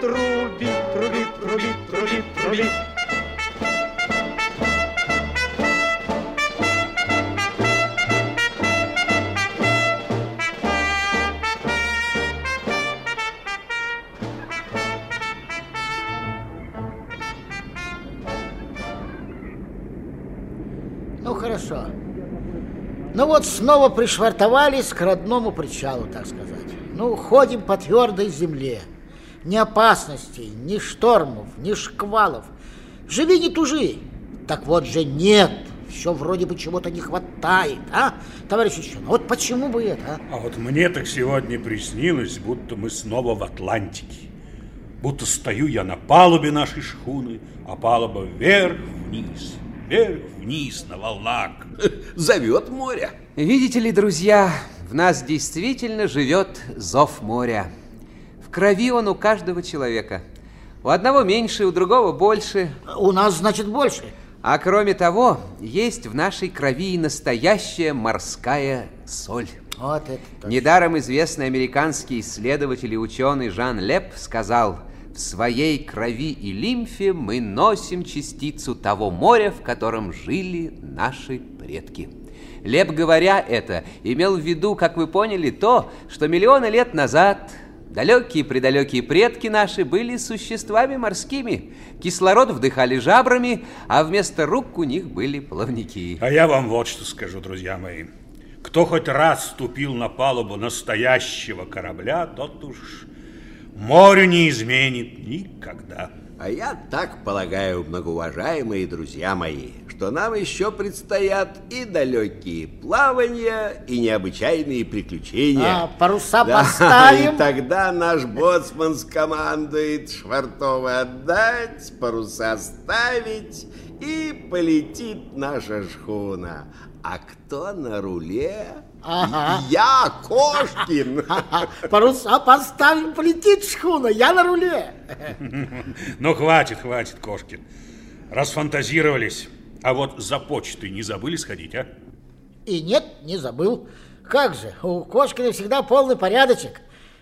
трубит, трубит, трубит, трубит, трубит. Ну, хорошо. Ну вот снова пришвартовались к родному причалу, так сказать. Ну, ходим по твердой земле. Ни опасностей, ни штормов, ни шквалов. Живи, не тужи. Так вот же нет. Все вроде бы чего-то не хватает, а, товарищ ученый? Вот почему бы это, а? А вот мне так сегодня приснилось, будто мы снова в Атлантике. Будто стою я на палубе нашей шхуны, а палуба вверх-вниз, вверх-вниз на волнах. Зовет море. Видите ли, друзья, в нас действительно живет зов моря. Крови он у каждого человека. У одного меньше, у другого больше. У нас, значит, больше. А кроме того, есть в нашей крови и настоящая морская соль. Вот это точно. Недаром известный американский исследователь и ученый Жан Леп сказал, в своей крови и лимфе мы носим частицу того моря, в котором жили наши предки. Леп, говоря это, имел в виду, как вы поняли, то, что миллионы лет назад далекие-предалекие предки наши были существами морскими. Кислород вдыхали жабрами, а вместо рук у них были плавники. А я вам вот что скажу, друзья мои. Кто хоть раз ступил на палубу настоящего корабля, тот уж морю не изменит никогда. А я так полагаю, многоуважаемые друзья мои, что нам еще предстоят и далекие плавания, и необычайные приключения. А, паруса да, поставим. И тогда наш боцман скомандует швартовы отдать, паруса ставить, и полетит наша шхуна. А кто на руле? Ага. Я, Кошкин. Паруса поставим, полетит шхуна, я на руле. Ну, хватит, хватит, Кошкин. Расфантазировались. А вот за почтой не забыли сходить, а? И нет, не забыл. Как же, у Кошкина всегда полный порядочек.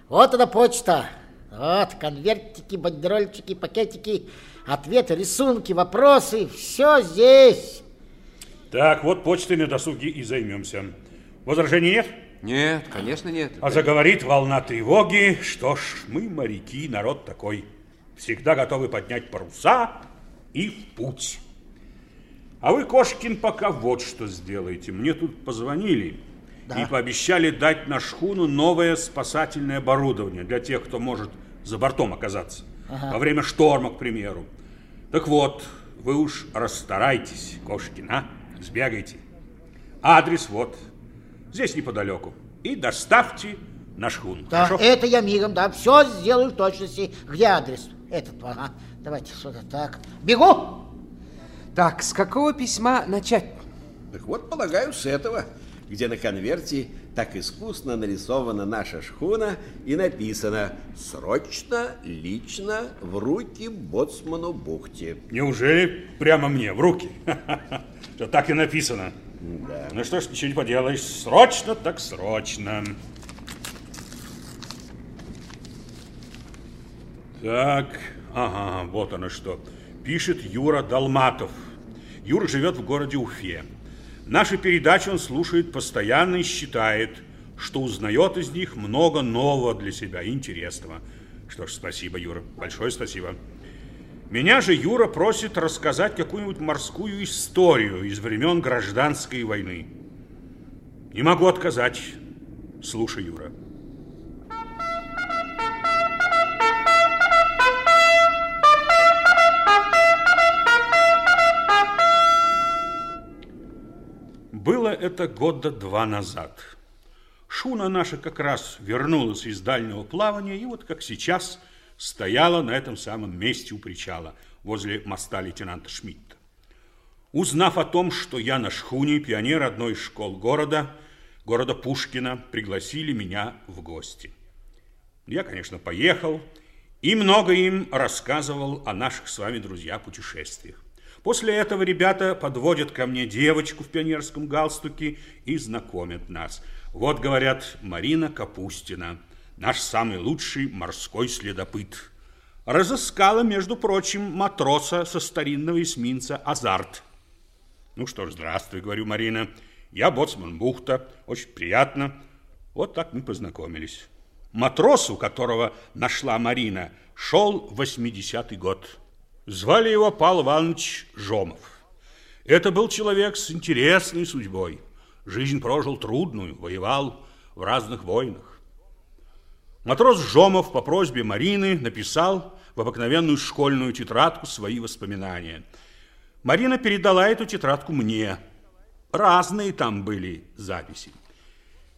Вот она почта. Вот, конвертики, бандерольчики, пакетики, ответы, рисунки, вопросы. Все здесь. Так, вот почтой на досуге и займемся. Возражений нет? Нет, конечно нет. А заговорит волна тревоги. Что ж, мы, моряки, народ такой. Всегда готовы поднять паруса и в путь. А вы, Кошкин, пока вот что сделаете. Мне тут позвонили да. и пообещали дать на шхуну новое спасательное оборудование для тех, кто может за бортом оказаться. Ага. Во время шторма, к примеру. Так вот, вы уж расстарайтесь, Кошкин, а? Сбегайте. Адрес вот, здесь неподалеку. И доставьте на шхуну. Да, Хорошо? это я мигом, да, все сделаю в точности. Где адрес? Этот, ага. Давайте что-то так. Бегу! Так, с какого письма начать? Так вот, полагаю, с этого, где на конверте так искусно нарисована наша шхуна и написано «Срочно, лично, в руки боцману бухте». Неужели прямо мне, в руки? Что так и написано? Да. Ну что ж, ничего не поделаешь. Срочно, так срочно. Так, ага, вот оно что. Пишет Юра Долматов. Юра живет в городе Уфе. Наши передачи он слушает постоянно и считает, что узнает из них много нового для себя, интересного. Что ж, спасибо, Юра, большое спасибо. Меня же Юра просит рассказать какую-нибудь морскую историю из времен гражданской войны. Не могу отказать. Слушай, Юра. Это года два назад. Шуна наша как раз вернулась из дальнего плавания, и вот как сейчас стояла на этом самом месте у причала, возле моста лейтенанта Шмидта. Узнав о том, что я на шхуне, пионер одной из школ города, города Пушкина, пригласили меня в гости. Я, конечно, поехал и много им рассказывал о наших с вами, друзья, путешествиях. После этого ребята подводят ко мне девочку в пионерском галстуке и знакомят нас. Вот, говорят, Марина Капустина, наш самый лучший морской следопыт. Разыскала, между прочим, матроса со старинного эсминца «Азарт». Ну что ж, здравствуй, говорю, Марина. Я боцман Бухта, очень приятно. Вот так мы познакомились. Матрос, у которого нашла Марина, шел 80-й год. Звали его Павел Иванович Жомов. Это был человек с интересной судьбой. Жизнь прожил трудную, воевал в разных войнах. Матрос Жомов по просьбе Марины написал в обыкновенную школьную тетрадку свои воспоминания. Марина передала эту тетрадку мне. Разные там были записи.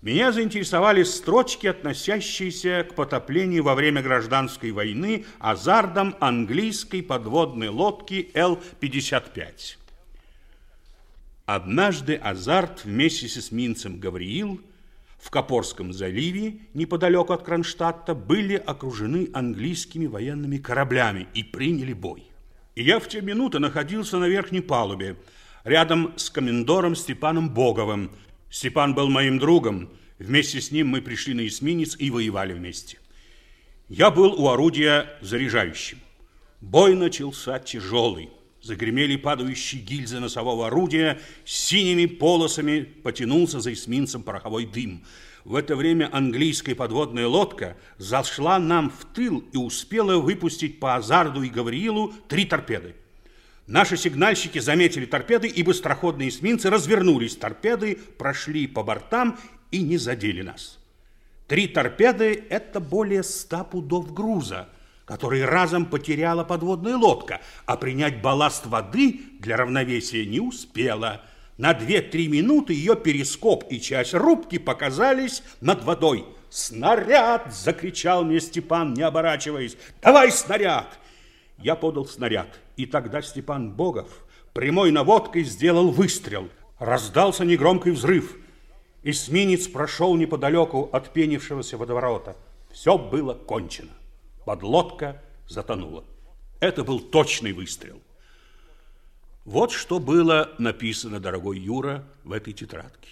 Меня заинтересовали строчки, относящиеся к потоплению во время гражданской войны азардом английской подводной лодки Л-55. Однажды Азарт вместе с эсминцем Гавриил в Копорском заливе, неподалеку от Кронштадта, были окружены английскими военными кораблями и приняли бой. И я в те минуты находился на верхней палубе, рядом с комендором Степаном Боговым, Степан был моим другом. Вместе с ним мы пришли на эсминец и воевали вместе. Я был у орудия заряжающим. Бой начался тяжелый. Загремели падающие гильзы носового орудия, синими полосами потянулся за эсминцем пороховой дым. В это время английская подводная лодка зашла нам в тыл и успела выпустить по Азарду и Гавриилу три торпеды. Наши сигнальщики заметили торпеды, и быстроходные эсминцы развернулись. Торпеды прошли по бортам и не задели нас. Три торпеды – это более ста пудов груза, который разом потеряла подводная лодка, а принять балласт воды для равновесия не успела. На две-три минуты ее перископ и часть рубки показались над водой. «Снаряд!» – закричал мне Степан, не оборачиваясь. «Давай снаряд!» Я подал снаряд. И тогда Степан Богов прямой наводкой сделал выстрел. Раздался негромкий взрыв. Эсминец прошел неподалеку от пенившегося водоворота. Все было кончено. Подлодка затонула. Это был точный выстрел. Вот что было написано, дорогой Юра, в этой тетрадке.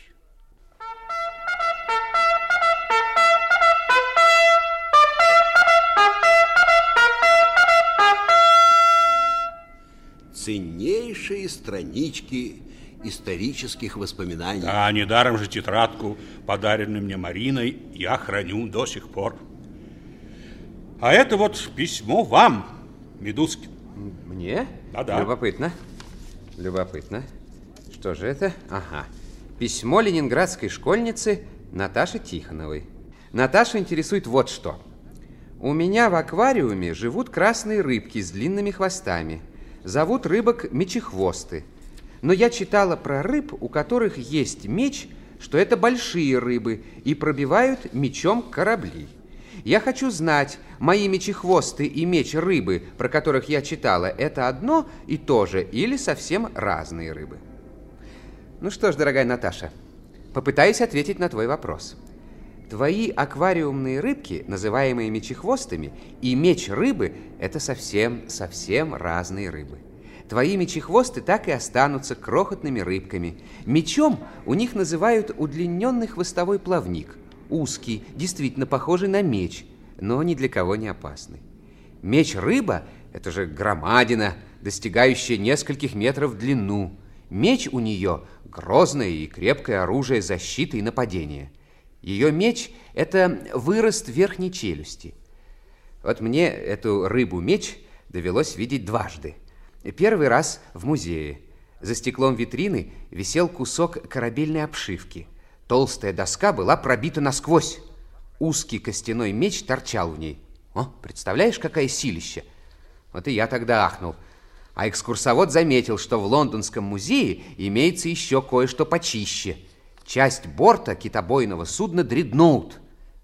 Ценнейшие странички исторических воспоминаний. Да, недаром же тетрадку, подаренную мне Мариной, я храню до сих пор. А это вот письмо вам, Медузкин. Мне? Да-да. Любопытно. Любопытно. Что же это? Ага. Письмо ленинградской школьницы Наташи Тихоновой. Наташа интересует вот что. У меня в аквариуме живут красные рыбки с длинными хвостами – Зовут рыбок мечехвосты. Но я читала про рыб, у которых есть меч, что это большие рыбы и пробивают мечом корабли. Я хочу знать, мои мечехвосты и меч рыбы, про которых я читала, это одно и то же или совсем разные рыбы? Ну что ж, дорогая Наташа, попытаюсь ответить на твой вопрос. Твои аквариумные рыбки, называемые мечехвостами, и меч рыбы – это совсем-совсем разные рыбы. Твои мечехвосты так и останутся крохотными рыбками. Мечом у них называют удлиненный хвостовой плавник. Узкий, действительно похожий на меч, но ни для кого не опасный. Меч-рыба – это же громадина, достигающая нескольких метров в длину. Меч у нее – грозное и крепкое оружие защиты и нападения – ее меч – это вырост верхней челюсти. Вот мне эту рыбу-меч довелось видеть дважды. Первый раз в музее. За стеклом витрины висел кусок корабельной обшивки. Толстая доска была пробита насквозь. Узкий костяной меч торчал в ней. О, представляешь, какая силища! Вот и я тогда ахнул. А экскурсовод заметил, что в лондонском музее имеется еще кое-что почище – часть борта китобойного судна «Дредноут».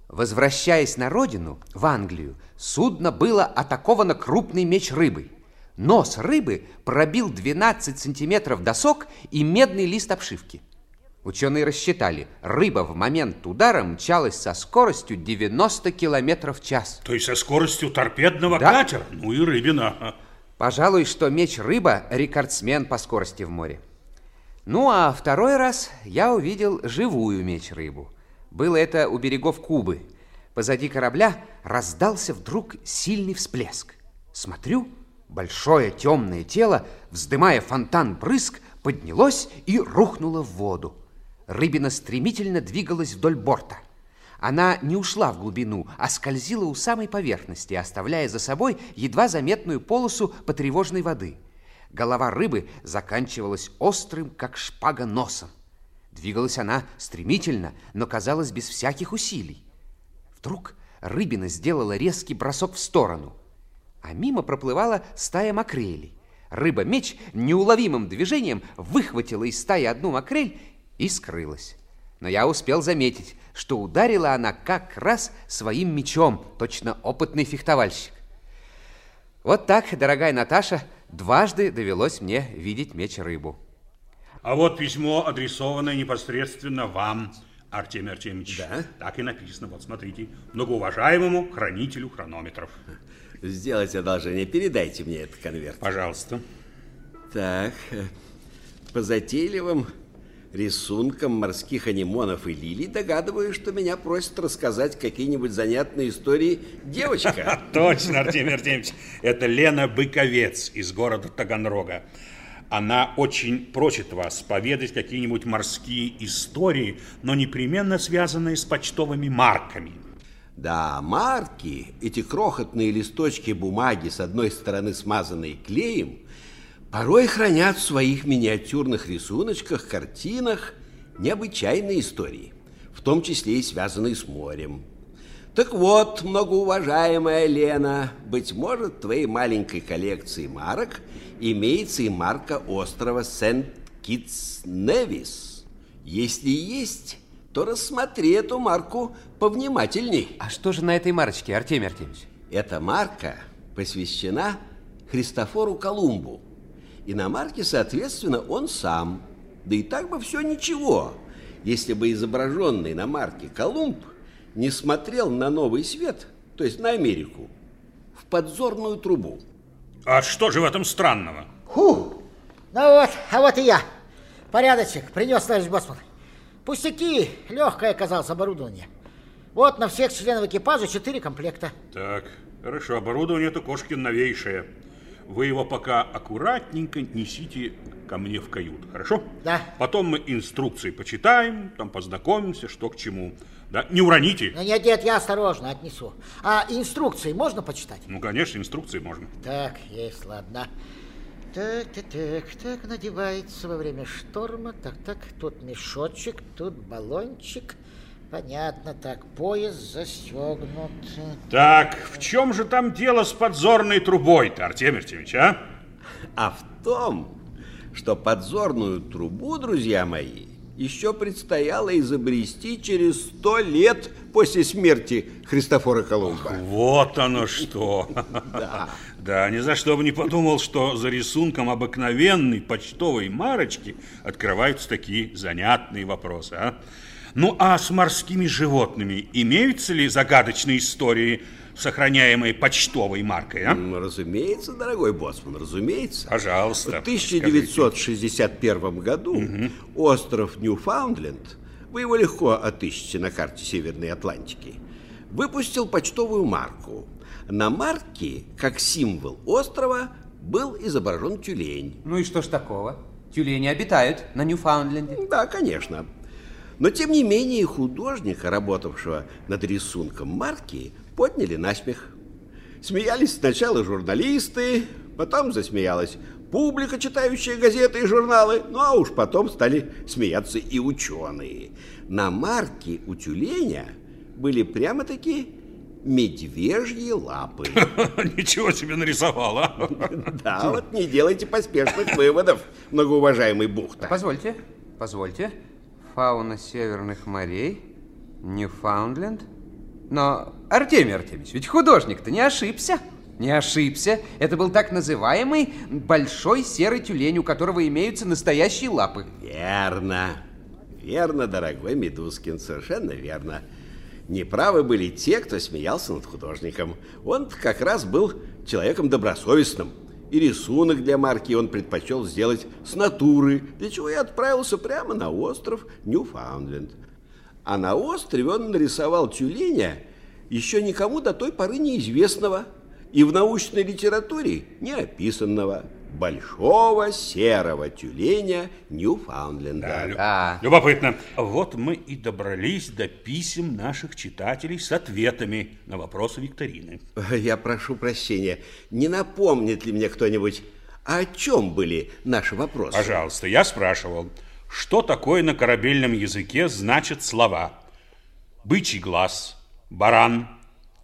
Возвращаясь на родину, в Англию, судно было атаковано крупный меч рыбы. Нос рыбы пробил 12 сантиметров досок и медный лист обшивки. Ученые рассчитали, рыба в момент удара мчалась со скоростью 90 километров в час. То есть со скоростью торпедного Да. катера? Ну и рыбина. Пожалуй, что меч рыба рекордсмен по скорости в море. Ну, а второй раз я увидел живую меч рыбу. Было это у берегов Кубы. Позади корабля раздался вдруг сильный всплеск. Смотрю, большое темное тело, вздымая фонтан брызг, поднялось и рухнуло в воду. Рыбина стремительно двигалась вдоль борта. Она не ушла в глубину, а скользила у самой поверхности, оставляя за собой едва заметную полосу потревоженной воды. Голова рыбы заканчивалась острым, как шпага, носом. Двигалась она стремительно, но казалось без всяких усилий. Вдруг рыбина сделала резкий бросок в сторону, а мимо проплывала стая макрелей. Рыба-меч неуловимым движением выхватила из стаи одну макрель и скрылась. Но я успел заметить, что ударила она как раз своим мечом, точно опытный фехтовальщик. Вот так, дорогая Наташа, дважды довелось мне видеть меч-рыбу. А вот письмо, адресованное непосредственно вам, Артемий Артемьевич. Да? Так и написано, вот смотрите. Многоуважаемому хранителю хронометров. Сделайте одолжение, передайте мне этот конверт. Пожалуйста. Так, по затейливым рисункам морских анимонов и лилий догадываюсь, что меня просят рассказать какие-нибудь занятные истории девочка. Точно, Артемий Артемьевич. Это Лена Быковец из города Таганрога. Она очень просит вас поведать какие-нибудь морские истории, но непременно связанные с почтовыми марками. Да, марки, эти крохотные листочки бумаги, с одной стороны смазанные клеем, порой хранят в своих миниатюрных рисуночках, картинах необычайные истории, в том числе и связанные с морем. Так вот, многоуважаемая Лена, быть может, в твоей маленькой коллекции марок имеется и марка острова Сент-Китс-Невис. Если есть, то рассмотри эту марку повнимательней. А что же на этой марочке, Артемий Артемьевич? Эта марка посвящена Христофору Колумбу. И на марке, соответственно, он сам. Да и так бы все ничего, если бы изображенный на марке Колумб не смотрел на новый свет, то есть на Америку, в подзорную трубу. А что же в этом странного? Ху! Ну вот, а вот и я. Порядочек принес, товарищ Боцман. Пустяки, легкое оказалось оборудование. Вот на всех членов экипажа четыре комплекта. Так, хорошо, оборудование это Кошкин новейшее. Вы его пока аккуратненько несите ко мне в кают, хорошо? Да. Потом мы инструкции почитаем, там познакомимся, что к чему. Да, не уроните. Ну, нет, нет, я осторожно отнесу. А инструкции можно почитать? Ну, конечно, инструкции можно. Так, есть, ладно. Так, так, так, так, надевается во время шторма. Так, так, тут мешочек, тут баллончик. Понятно, так, пояс застегнут. Так, в чем же там дело с подзорной трубой-то, Артемий Артемьевич, а? А в том, что подзорную трубу, друзья мои, еще предстояло изобрести через сто лет после смерти Христофора Колумба. Вот оно что. Да. Да, ни за что бы не подумал, что за рисунком обыкновенной почтовой марочки открываются такие занятные вопросы, а? Ну, а с морскими животными имеются ли загадочные истории, сохраняемые почтовой маркой, а? Ну, Разумеется, дорогой боцман, разумеется. Пожалуйста. В расскажите. 1961 году остров Ньюфаундленд, вы его легко отыщете на карте Северной Атлантики, выпустил почтовую марку. На марке, как символ острова, был изображен тюлень. Ну и что ж такого? Тюлени обитают на Ньюфаундленде. Да, конечно. Но, тем не менее, художника, работавшего над рисунком марки, подняли на смех. Смеялись сначала журналисты, потом засмеялась публика, читающая газеты и журналы, ну а уж потом стали смеяться и ученые. На марке у тюленя были прямо-таки медвежьи лапы. Ничего себе нарисовал, а? Да, вот не делайте поспешных выводов, многоуважаемый Бухта. Позвольте, позвольте. Фауна северных морей, Ньюфаундленд, Но, Артемий Артемьевич, ведь художник-то не ошибся. Не ошибся. Это был так называемый большой серый тюлень, у которого имеются настоящие лапы. Верно. Верно, дорогой Медускин, совершенно верно. Неправы были те, кто смеялся над художником. Он как раз был человеком добросовестным. И рисунок для марки он предпочел сделать с натуры, для чего и отправился прямо на остров Ньюфаундленд. А на острове он нарисовал тюленя, еще никому до той поры неизвестного и в научной литературе не описанного большого серого тюленя Ньюфаундленда. Да, Да. Любопытно. Вот мы и добрались до писем наших читателей с ответами на вопросы викторины. Я прошу прощения, не напомнит ли мне кто-нибудь, о чем были наши вопросы? Пожалуйста, я спрашивал, что такое на корабельном языке значат слова бычий глаз, баран,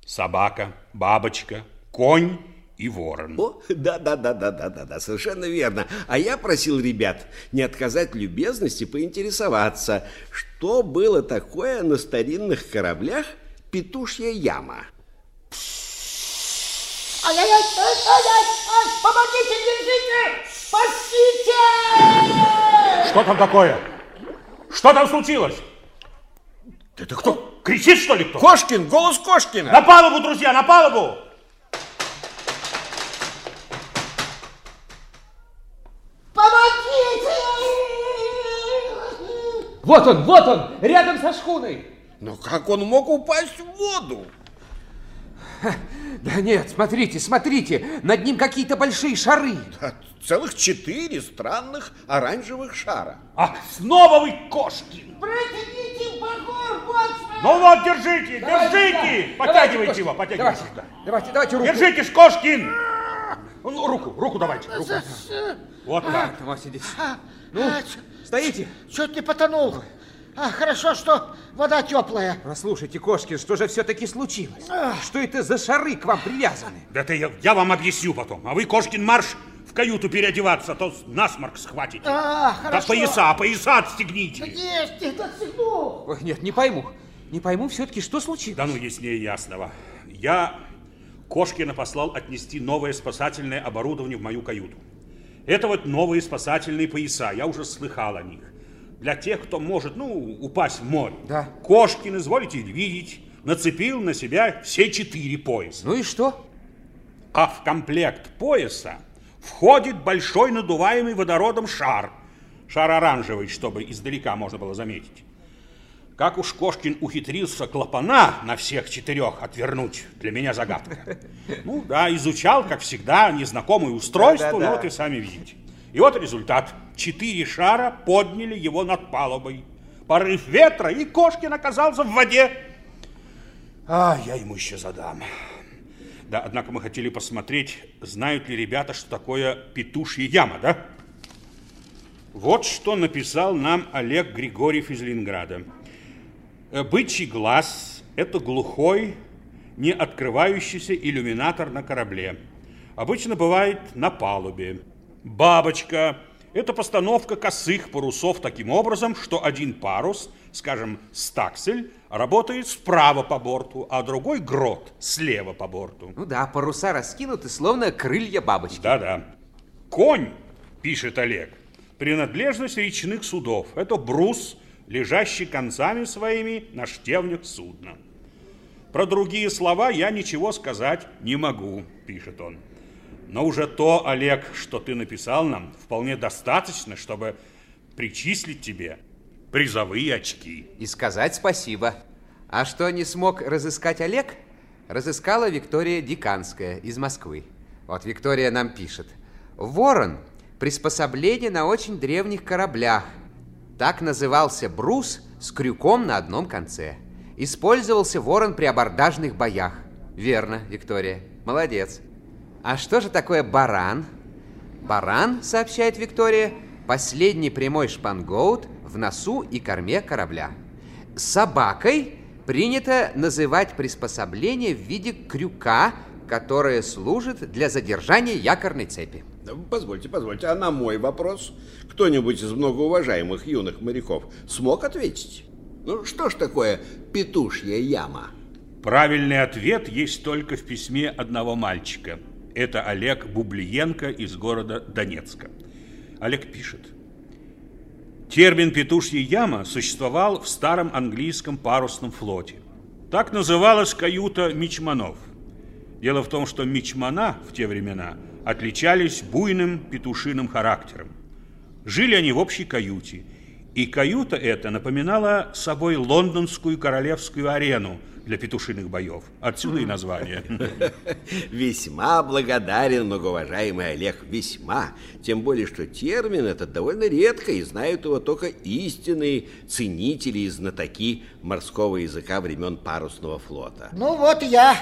собака, бабочка, конь и ворон. О, да, да, да, да, да, да, да, совершенно верно. А я просил ребят не отказать любезности поинтересоваться, что было такое на старинных кораблях петушья яма. Ай-яй-яй, ай-яй-яй, ай, помогите, держите! Спасите! Что там такое? Что там случилось? Это кто? Кричит, что ли, кто? Кошкин, голос Кошкина! На палубу, друзья, на палубу! Помогите! Вот он, вот он, рядом со шхуной. Но как он мог упасть в воду? Да нет, смотрите, смотрите, над ним какие-то большие шары. Целых четыре странных оранжевых шара. Ах, снова вы Кошкин! Протяните багор, боцман! Ну вот, держите, держите! Подтягивайте его, Давайте, подтягивайте сюда. давайте, давайте руку. Держитесь, Кошкин! Ну, руку, руку давайте, руку. Вот так. Вот сидите. Ну, Стоите. чуть не потонул. А, хорошо, что вода теплая. Послушайте, Кошкин, что же все-таки случилось? Что это за шары к вам привязаны? Да это я, я вам объясню потом. А вы, Кошкин, марш в каюту переодеваться, а то насморк схватите. А, Да хорошо. пояса, пояса отстегните. Есть, их отстегну. Ой, нет, не пойму. Не пойму все-таки, что случилось. Да ну, яснее ясного. Я Кошкина послал отнести новое спасательное оборудование в мою каюту. Это вот новые спасательные пояса, я уже слыхал о них. Для тех, кто может, ну, упасть в море. Да. Кошкин, изволите видеть, нацепил на себя все четыре пояса. Ну и что? А в комплект пояса входит большой надуваемый водородом шар. Шар оранжевый, чтобы издалека можно было заметить. Как уж Кошкин ухитрился клапана на всех четырех отвернуть, для меня загадка. Ну да, изучал, как всегда, незнакомое устройство, Да-да-да. ну вот и сами видите. И вот результат. Четыре шара подняли его над палубой. Порыв ветра, и Кошкин оказался в воде. А, я ему еще задам. Да, однако мы хотели посмотреть, знают ли ребята, что такое петушья яма, да? Вот что написал нам Олег Григорьев из Ленинграда. Э, Бычий глаз – это глухой, не открывающийся иллюминатор на корабле. Обычно бывает на палубе. Бабочка – это постановка косых парусов таким образом, что один парус, скажем, стаксель, работает справа по борту, а другой грот слева по борту. Ну да, паруса раскинуты, словно крылья бабочки. Да-да. Конь, пишет Олег, принадлежность речных судов. Это брус, лежащий концами своими на штевнях судна. Про другие слова я ничего сказать не могу, пишет он. Но уже то, Олег, что ты написал нам, вполне достаточно, чтобы причислить тебе призовые очки. И сказать спасибо. А что не смог разыскать Олег, разыскала Виктория Диканская из Москвы. Вот Виктория нам пишет. Ворон – приспособление на очень древних кораблях. Так назывался брус с крюком на одном конце. Использовался ворон при абордажных боях. Верно, Виктория. Молодец. А что же такое баран? Баран, сообщает Виктория, последний прямой шпангоут в носу и корме корабля. Собакой принято называть приспособление в виде крюка, которое служит для задержания якорной цепи. Позвольте, позвольте, а на мой вопрос кто-нибудь из многоуважаемых юных моряков смог ответить? Ну, что ж такое петушья яма? Правильный ответ есть только в письме одного мальчика. Это Олег Бублиенко из города Донецка. Олег пишет. Термин «петушья яма» существовал в старом английском парусном флоте. Так называлась каюта мичманов. Дело в том, что мичмана в те времена отличались буйным петушиным характером. Жили они в общей каюте, и каюта эта напоминала собой лондонскую королевскую арену – для петушиных боев. Отсюда и название. Весьма благодарен, многоуважаемый Олег, весьма. Тем более, что термин этот довольно редко, и знают его только истинные ценители и знатоки морского языка времен парусного флота. Ну вот я.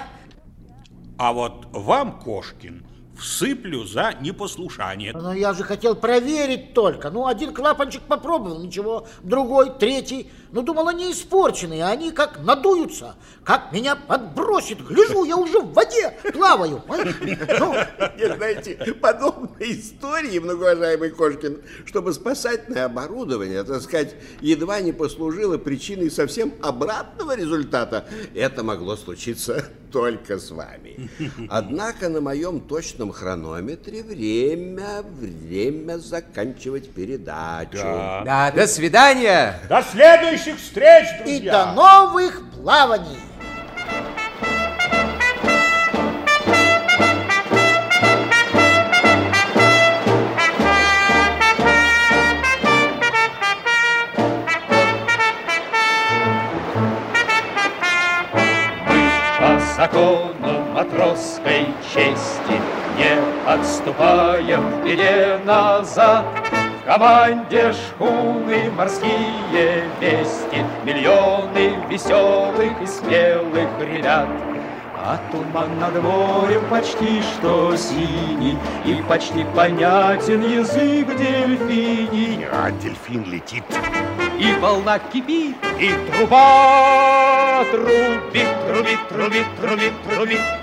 А вот вам, Кошкин, всыплю за непослушание. Но я же хотел проверить только. Ну, один клапанчик попробовал, ничего. Другой, третий. Ну, думал, они испорченные, а они как надуются. Как меня подбросит. Гляжу, я уже в воде плаваю. Ну. Нет, знаете, подобные истории, многоуважаемый Кошкин, чтобы спасательное оборудование, так сказать, едва не послужило причиной совсем обратного результата. Это могло случиться только с вами. Однако на моем точном хронометре время, время заканчивать передачу. Да, да до свидания. До следующих встреч, друзья. И до новых плаваний. Отступаем в беде назад. В команде шхуны морские вести, Миллионы веселых и смелых ребят. А туман над морем почти что синий, И почти понятен язык дельфиний. А дельфин летит. И волна кипит, и труба трубит, трубит, трубит, трубит, трубит.